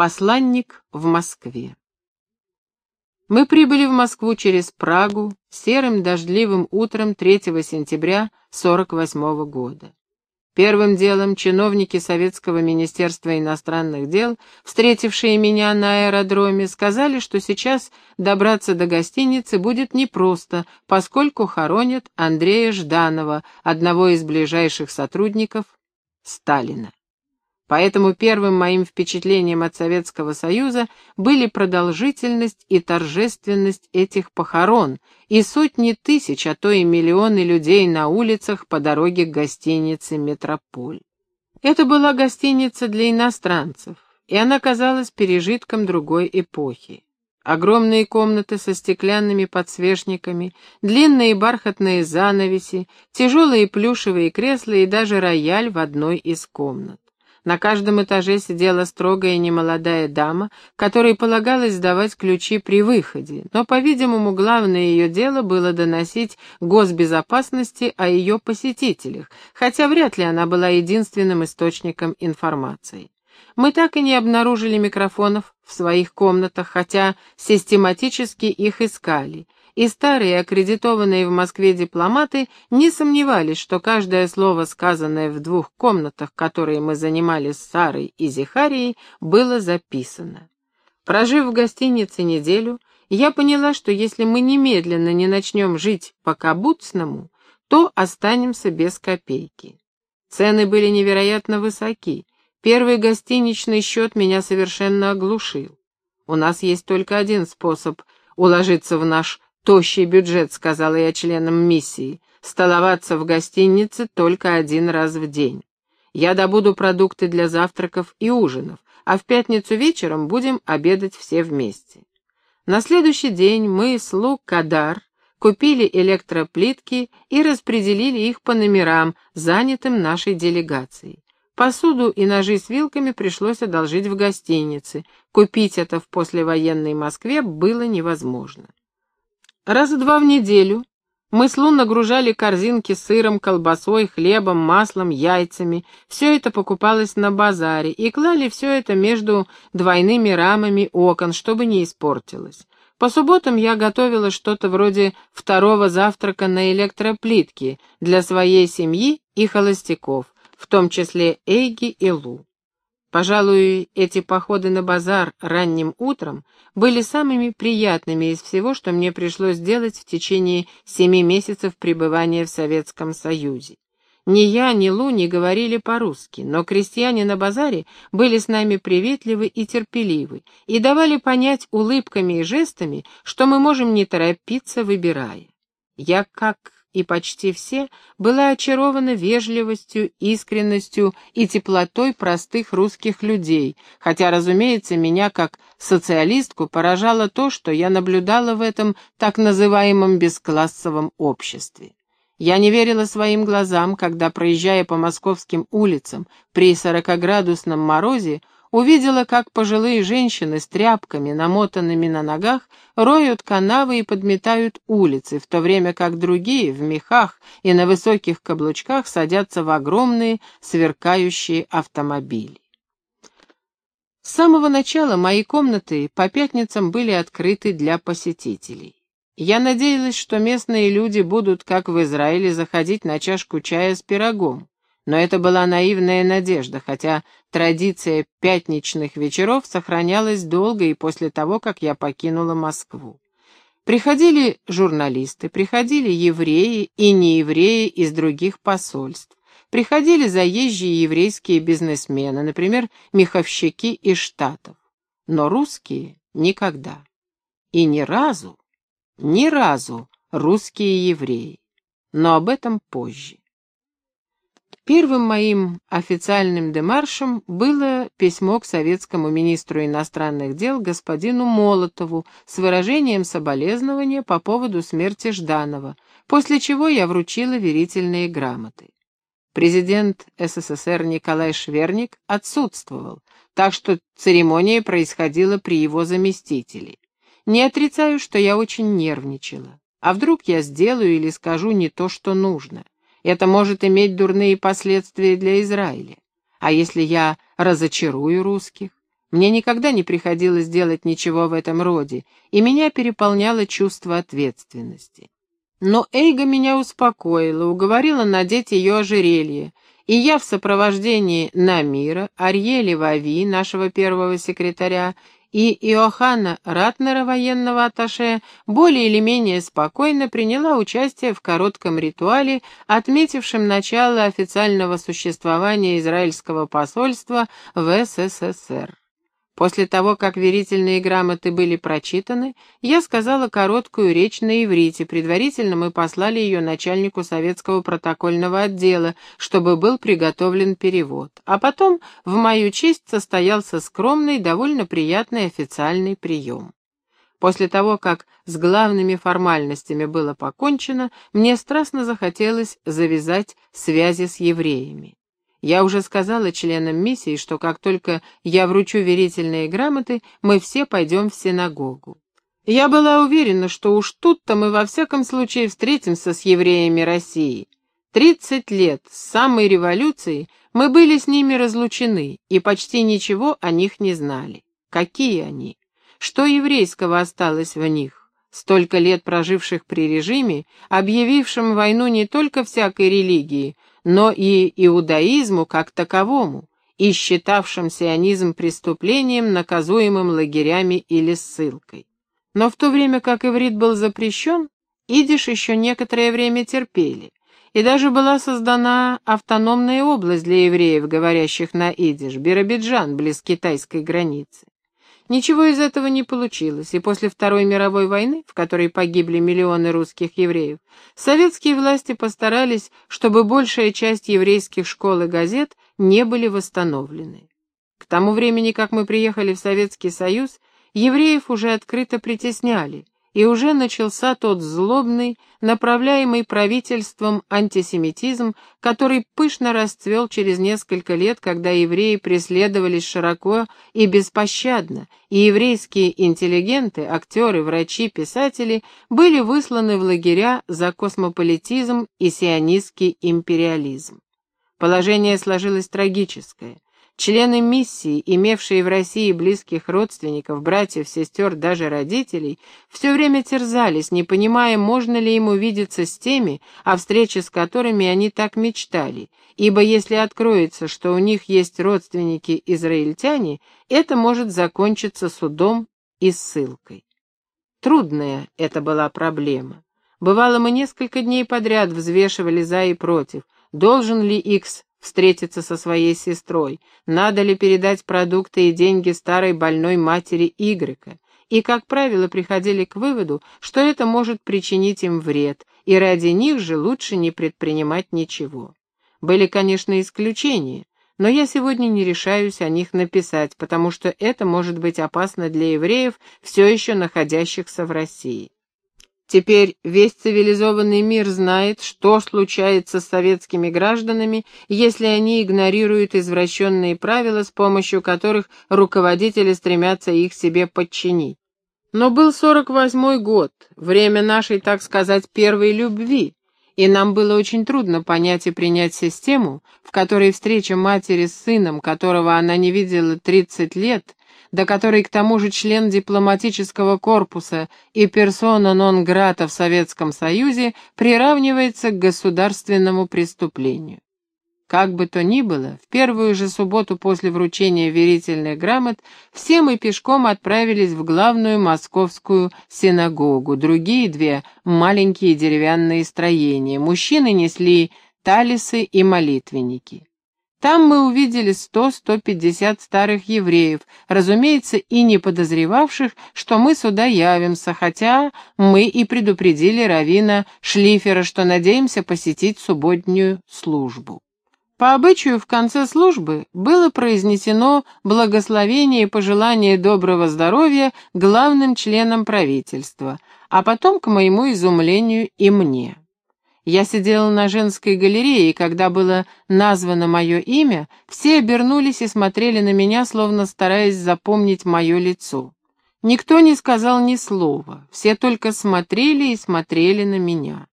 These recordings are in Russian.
Посланник в Москве. Мы прибыли в Москву через Прагу серым дождливым утром 3 сентября 48 года. Первым делом чиновники Советского Министерства иностранных дел, встретившие меня на аэродроме, сказали, что сейчас добраться до гостиницы будет непросто, поскольку хоронят Андрея Жданова, одного из ближайших сотрудников Сталина. Поэтому первым моим впечатлением от Советского Союза были продолжительность и торжественность этих похорон и сотни тысяч, а то и миллионы людей на улицах по дороге к гостинице «Метрополь». Это была гостиница для иностранцев, и она казалась пережитком другой эпохи. Огромные комнаты со стеклянными подсвечниками, длинные бархатные занавеси, тяжелые плюшевые кресла и даже рояль в одной из комнат. На каждом этаже сидела строгая немолодая дама, которой полагалось сдавать ключи при выходе, но, по-видимому, главное ее дело было доносить госбезопасности о ее посетителях, хотя вряд ли она была единственным источником информации. Мы так и не обнаружили микрофонов в своих комнатах, хотя систематически их искали — и старые аккредитованные в Москве дипломаты не сомневались, что каждое слово, сказанное в двух комнатах, которые мы занимали с Сарой и Зихарией, было записано. Прожив в гостинице неделю, я поняла, что если мы немедленно не начнем жить по-кабуцному, то останемся без копейки. Цены были невероятно высоки. Первый гостиничный счет меня совершенно оглушил. У нас есть только один способ уложиться в наш «Тощий бюджет», — сказала я членам миссии, — «столоваться в гостинице только один раз в день. Я добуду продукты для завтраков и ужинов, а в пятницу вечером будем обедать все вместе». На следующий день мы с Лук Кадар купили электроплитки и распределили их по номерам, занятым нашей делегацией. Посуду и ножи с вилками пришлось одолжить в гостинице. Купить это в послевоенной Москве было невозможно. Раза два в неделю мы с Лун нагружали корзинки сыром, колбасой, хлебом, маслом, яйцами. Все это покупалось на базаре, и клали все это между двойными рамами окон, чтобы не испортилось. По субботам я готовила что-то вроде второго завтрака на электроплитке для своей семьи и холостяков, в том числе Эйги и Лу. Пожалуй, эти походы на базар ранним утром были самыми приятными из всего, что мне пришлось делать в течение семи месяцев пребывания в Советском Союзе. Ни я, ни Лу не говорили по-русски, но крестьяне на базаре были с нами приветливы и терпеливы и давали понять улыбками и жестами, что мы можем не торопиться, выбирая. Я, как и почти все, была очарована вежливостью, искренностью и теплотой простых русских людей, хотя, разумеется, меня как социалистку поражало то, что я наблюдала в этом так называемом бесклассовом обществе. Я не верила своим глазам, когда, проезжая по московским улицам при сорокоградусном морозе, увидела, как пожилые женщины с тряпками, намотанными на ногах, роют канавы и подметают улицы, в то время как другие в мехах и на высоких каблучках садятся в огромные сверкающие автомобили. С самого начала мои комнаты по пятницам были открыты для посетителей. Я надеялась, что местные люди будут, как в Израиле, заходить на чашку чая с пирогом. Но это была наивная надежда, хотя традиция пятничных вечеров сохранялась долго и после того, как я покинула Москву. Приходили журналисты, приходили евреи и неевреи из других посольств. Приходили заезжие еврейские бизнесмены, например, меховщики из Штатов. Но русские никогда. И ни разу, ни разу русские евреи. Но об этом позже. Первым моим официальным демаршем было письмо к советскому министру иностранных дел господину Молотову с выражением соболезнования по поводу смерти Жданова, после чего я вручила верительные грамоты. Президент СССР Николай Шверник отсутствовал, так что церемония происходила при его заместителе. Не отрицаю, что я очень нервничала. А вдруг я сделаю или скажу не то, что нужно? Это может иметь дурные последствия для Израиля. А если я разочарую русских? Мне никогда не приходилось делать ничего в этом роде, и меня переполняло чувство ответственности. Но Эйга меня успокоила, уговорила надеть ее ожерелье, и я в сопровождении Намира, Арьели Вави, нашего первого секретаря, и Иоханна Ратнера, военного атташе, более или менее спокойно приняла участие в коротком ритуале, отметившем начало официального существования израильского посольства в СССР. После того, как верительные грамоты были прочитаны, я сказала короткую речь на иврите, предварительно мы послали ее начальнику советского протокольного отдела, чтобы был приготовлен перевод. А потом в мою честь состоялся скромный, довольно приятный официальный прием. После того, как с главными формальностями было покончено, мне страстно захотелось завязать связи с евреями. Я уже сказала членам миссии, что как только я вручу верительные грамоты, мы все пойдем в синагогу. Я была уверена, что уж тут-то мы во всяком случае встретимся с евреями России. Тридцать лет с самой революции мы были с ними разлучены и почти ничего о них не знали. Какие они? Что еврейского осталось в них? Столько лет проживших при режиме, объявившем войну не только всякой религии, но и иудаизму как таковому, и считавшим сионизм преступлением, наказуемым лагерями или ссылкой. Но в то время как иврит был запрещен, идиш еще некоторое время терпели, и даже была создана автономная область для евреев, говорящих на идиш, Биробиджан, близ китайской границы. Ничего из этого не получилось, и после Второй мировой войны, в которой погибли миллионы русских евреев, советские власти постарались, чтобы большая часть еврейских школ и газет не были восстановлены. К тому времени, как мы приехали в Советский Союз, евреев уже открыто притесняли, и уже начался тот злобный, направляемый правительством антисемитизм, который пышно расцвел через несколько лет, когда евреи преследовались широко и беспощадно, и еврейские интеллигенты, актеры, врачи, писатели были высланы в лагеря за космополитизм и сионистский империализм. Положение сложилось трагическое. Члены миссии, имевшие в России близких родственников, братьев, сестер, даже родителей, все время терзались, не понимая, можно ли им увидеться с теми, о встрече с которыми они так мечтали, ибо если откроется, что у них есть родственники-израильтяне, это может закончиться судом и ссылкой. Трудная это была проблема. Бывало, мы несколько дней подряд взвешивали за и против, должен ли Икс встретиться со своей сестрой, надо ли передать продукты и деньги старой больной матери Игрека, и, как правило, приходили к выводу, что это может причинить им вред, и ради них же лучше не предпринимать ничего. Были, конечно, исключения, но я сегодня не решаюсь о них написать, потому что это может быть опасно для евреев, все еще находящихся в России. Теперь весь цивилизованный мир знает, что случается с советскими гражданами, если они игнорируют извращенные правила, с помощью которых руководители стремятся их себе подчинить. Но был 48-й год, время нашей, так сказать, первой любви, и нам было очень трудно понять и принять систему, в которой встреча матери с сыном, которого она не видела 30 лет, до которой к тому же член дипломатического корпуса и персона нон-грата в Советском Союзе, приравнивается к государственному преступлению. Как бы то ни было, в первую же субботу после вручения верительных грамот все мы пешком отправились в главную московскую синагогу, другие две — маленькие деревянные строения. Мужчины несли талисы и молитвенники. Там мы увидели сто-сто пятьдесят старых евреев, разумеется, и не подозревавших, что мы сюда явимся, хотя мы и предупредили Равина Шлифера, что надеемся посетить субботнюю службу. По обычаю в конце службы было произнесено благословение и пожелание доброго здоровья главным членам правительства, а потом, к моему изумлению, и мне. Я сидела на женской галерее, и когда было названо мое имя, все обернулись и смотрели на меня, словно стараясь запомнить мое лицо. Никто не сказал ни слова, все только смотрели и смотрели на меня.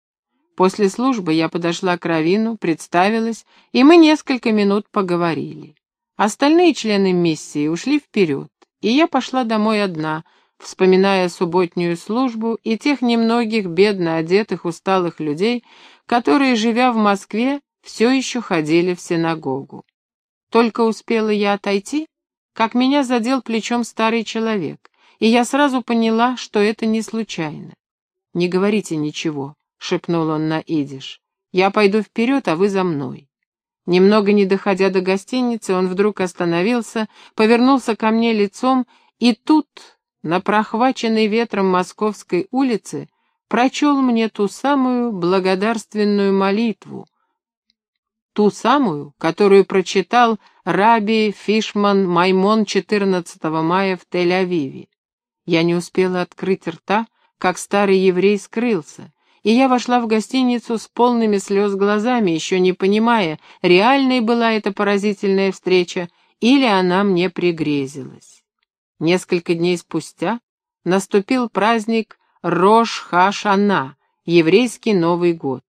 После службы я подошла к Равину, представилась, и мы несколько минут поговорили. Остальные члены миссии ушли вперед. и я пошла домой одна, вспоминая субботнюю службу и тех немногих бедно одетых усталых людей, которые, живя в Москве, все еще ходили в синагогу. Только успела я отойти, как меня задел плечом старый человек, и я сразу поняла, что это не случайно. «Не говорите ничего», — шепнул он на идиш. «Я пойду вперед, а вы за мной». Немного не доходя до гостиницы, он вдруг остановился, повернулся ко мне лицом, и тут, на прохваченной ветром Московской улице, прочел мне ту самую благодарственную молитву, ту самую, которую прочитал Раби Фишман Маймон 14 мая в Тель-Авиве. Я не успела открыть рта, как старый еврей скрылся, и я вошла в гостиницу с полными слез глазами, еще не понимая, реальной была эта поразительная встреча или она мне пригрезилась. Несколько дней спустя наступил праздник Рош-Ха-Шана, еврейский Новый год.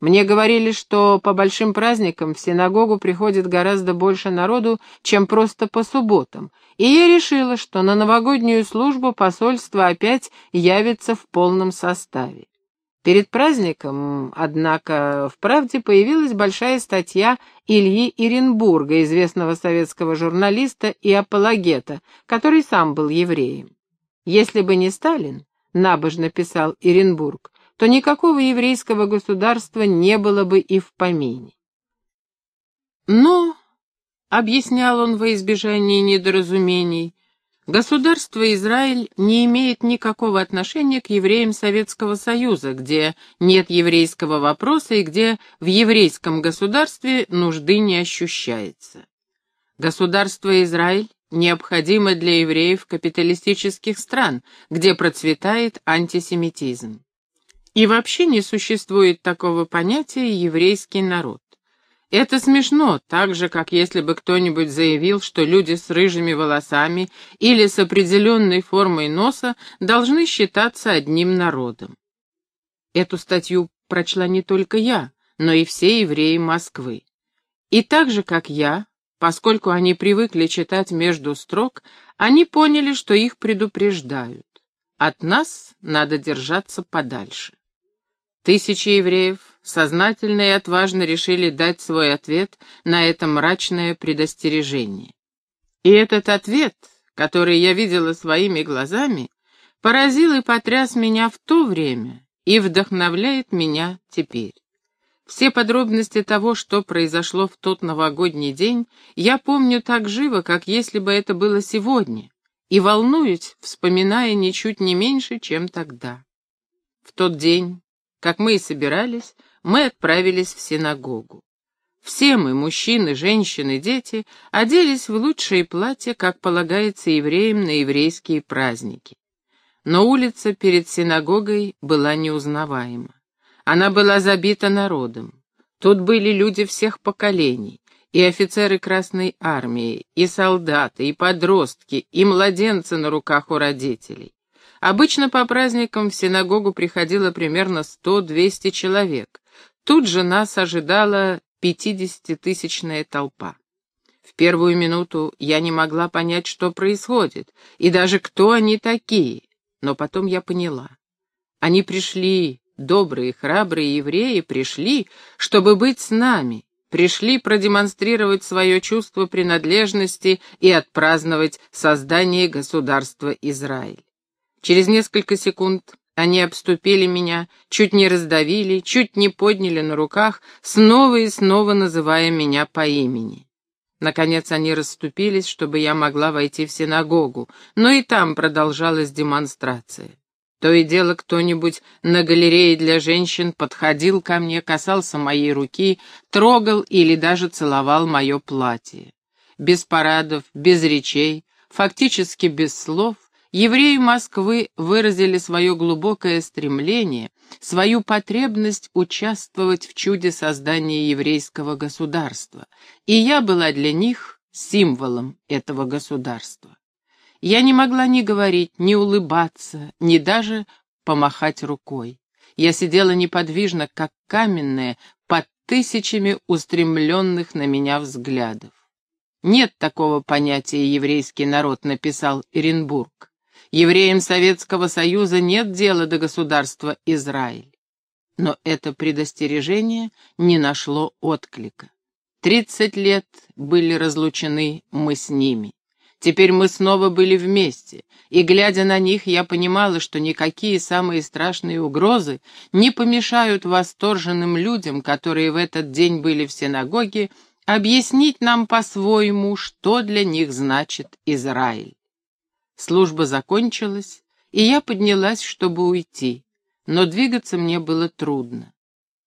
Мне говорили, что по большим праздникам в синагогу приходит гораздо больше народу, чем просто по субботам, и я решила, что на новогоднюю службу посольство опять явится в полном составе. Перед праздником, однако, в «Правде» появилась большая статья Ильи Иренбурга, известного советского журналиста и апологета, который сам был евреем. «Если бы не Сталин», — набожно писал Иренбург, то никакого еврейского государства не было бы и в помине. Но, объяснял он во избежание недоразумений, государство Израиль не имеет никакого отношения к евреям Советского Союза, где нет еврейского вопроса и где в еврейском государстве нужды не ощущается. Государство Израиль необходимо для евреев капиталистических стран, где процветает антисемитизм. И вообще не существует такого понятия «еврейский народ». Это смешно, так же, как если бы кто-нибудь заявил, что люди с рыжими волосами или с определенной формой носа должны считаться одним народом. Эту статью прочла не только я, но и все евреи Москвы. И так же, как я, поскольку они привыкли читать между строк, они поняли, что их предупреждают. От нас надо держаться подальше. Тысячи евреев сознательно и отважно решили дать свой ответ на это мрачное предостережение. И этот ответ, который я видела своими глазами, поразил и потряс меня в то время и вдохновляет меня теперь. Все подробности того, что произошло в тот новогодний день, я помню так живо, как если бы это было сегодня, и волнуюсь, вспоминая ничуть не меньше, чем тогда. В тот день как мы и собирались, мы отправились в синагогу. Все мы, мужчины, женщины, дети, оделись в лучшие платья, как полагается евреям на еврейские праздники. Но улица перед синагогой была неузнаваема. Она была забита народом. Тут были люди всех поколений, и офицеры Красной Армии, и солдаты, и подростки, и младенцы на руках у родителей. Обычно по праздникам в синагогу приходило примерно 100-200 человек. Тут же нас ожидала пятидесятитысячная толпа. В первую минуту я не могла понять, что происходит, и даже кто они такие, но потом я поняла. Они пришли, добрые, храбрые евреи, пришли, чтобы быть с нами, пришли продемонстрировать свое чувство принадлежности и отпраздновать создание государства Израиль. Через несколько секунд они обступили меня, чуть не раздавили, чуть не подняли на руках, снова и снова называя меня по имени. Наконец они расступились, чтобы я могла войти в синагогу, но и там продолжалась демонстрация. То и дело кто-нибудь на галерее для женщин подходил ко мне, касался моей руки, трогал или даже целовал мое платье. Без парадов, без речей, фактически без слов, Евреи Москвы выразили свое глубокое стремление, свою потребность участвовать в чуде создания еврейского государства, и я была для них символом этого государства. Я не могла ни говорить, ни улыбаться, ни даже помахать рукой. Я сидела неподвижно, как каменная, под тысячами устремленных на меня взглядов. Нет такого понятия «еврейский народ», написал Иренбург. Евреям Советского Союза нет дела до государства Израиль. Но это предостережение не нашло отклика. Тридцать лет были разлучены мы с ними. Теперь мы снова были вместе, и, глядя на них, я понимала, что никакие самые страшные угрозы не помешают восторженным людям, которые в этот день были в синагоге, объяснить нам по-своему, что для них значит Израиль. Служба закончилась, и я поднялась, чтобы уйти, но двигаться мне было трудно.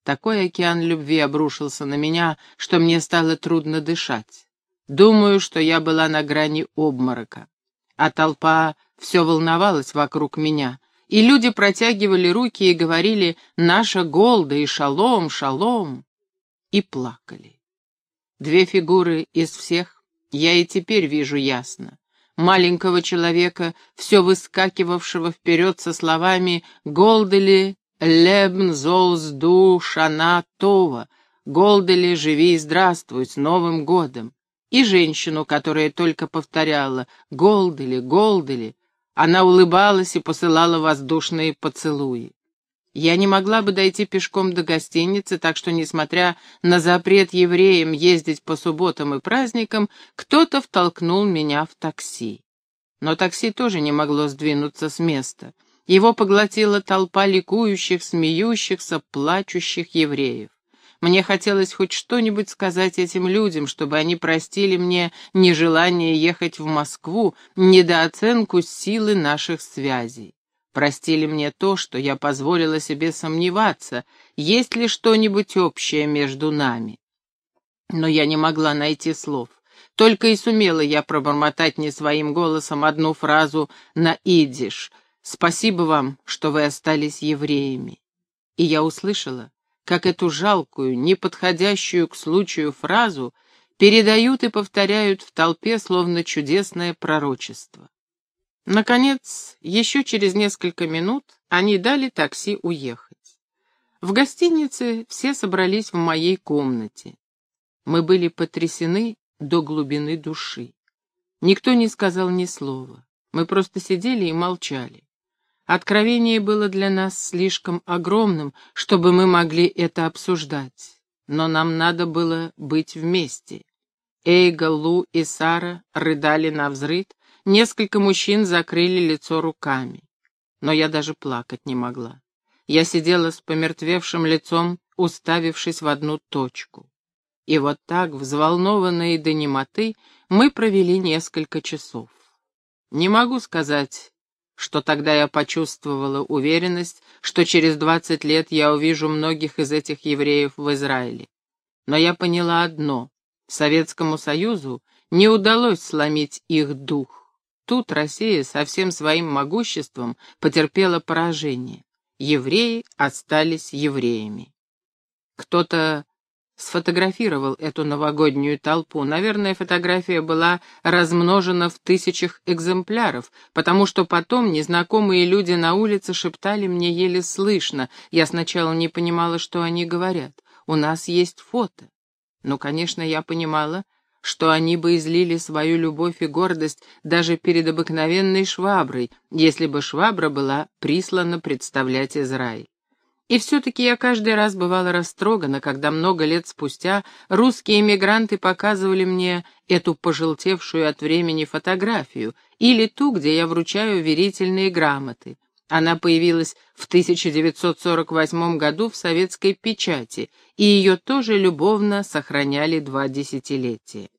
Такой океан любви обрушился на меня, что мне стало трудно дышать. Думаю, что я была на грани обморока. А толпа все волновалась вокруг меня, и люди протягивали руки и говорили «Наша Голда» и «Шалом, шалом» и плакали. Две фигуры из всех я и теперь вижу ясно. Маленького человека, все выскакивавшего вперед со словами «Голдели, лебн, золзду, шана, това», «Голдели, живи и здравствуй, с Новым годом!» и женщину, которая только повторяла «Голдели, Голдели». Она улыбалась и посылала воздушные поцелуи. Я не могла бы дойти пешком до гостиницы, так что, несмотря на запрет евреям ездить по субботам и праздникам, кто-то втолкнул меня в такси. Но такси тоже не могло сдвинуться с места. Его поглотила толпа ликующих, смеющихся, плачущих евреев. Мне хотелось хоть что-нибудь сказать этим людям, чтобы они простили мне нежелание ехать в Москву, недооценку силы наших связей. Простили мне то, что я позволила себе сомневаться, есть ли что-нибудь общее между нами. Но я не могла найти слов. Только и сумела я пробормотать не своим голосом одну фразу на идиш «Спасибо вам, что вы остались евреями». И я услышала, как эту жалкую, неподходящую к случаю фразу передают и повторяют в толпе словно чудесное пророчество. Наконец, еще через несколько минут они дали такси уехать. В гостинице все собрались в моей комнате. Мы были потрясены до глубины души. Никто не сказал ни слова. Мы просто сидели и молчали. Откровение было для нас слишком огромным, чтобы мы могли это обсуждать. Но нам надо было быть вместе. Эйга, Лу и Сара рыдали на взрыд, несколько мужчин закрыли лицо руками. Но я даже плакать не могла. Я сидела с помертвевшим лицом, уставившись в одну точку. И вот так, взволнованные до немоты, мы провели несколько часов. Не могу сказать, что тогда я почувствовала уверенность, что через двадцать лет я увижу многих из этих евреев в Израиле. Но я поняла одно — Советскому Союзу не удалось сломить их дух. Тут Россия со всем своим могуществом потерпела поражение. Евреи остались евреями. Кто-то сфотографировал эту новогоднюю толпу. Наверное, фотография была размножена в тысячах экземпляров, потому что потом незнакомые люди на улице шептали мне еле слышно. Я сначала не понимала, что они говорят. «У нас есть фото». Ну, конечно, я понимала, что они бы излили свою любовь и гордость даже перед обыкновенной шваброй, если бы швабра была прислана представлять Израиль. И все-таки я каждый раз бывала растрогана, когда много лет спустя русские эмигранты показывали мне эту пожелтевшую от времени фотографию или ту, где я вручаю верительные грамоты. Она появилась в 1948 году в советской печати, и ее тоже любовно сохраняли два десятилетия.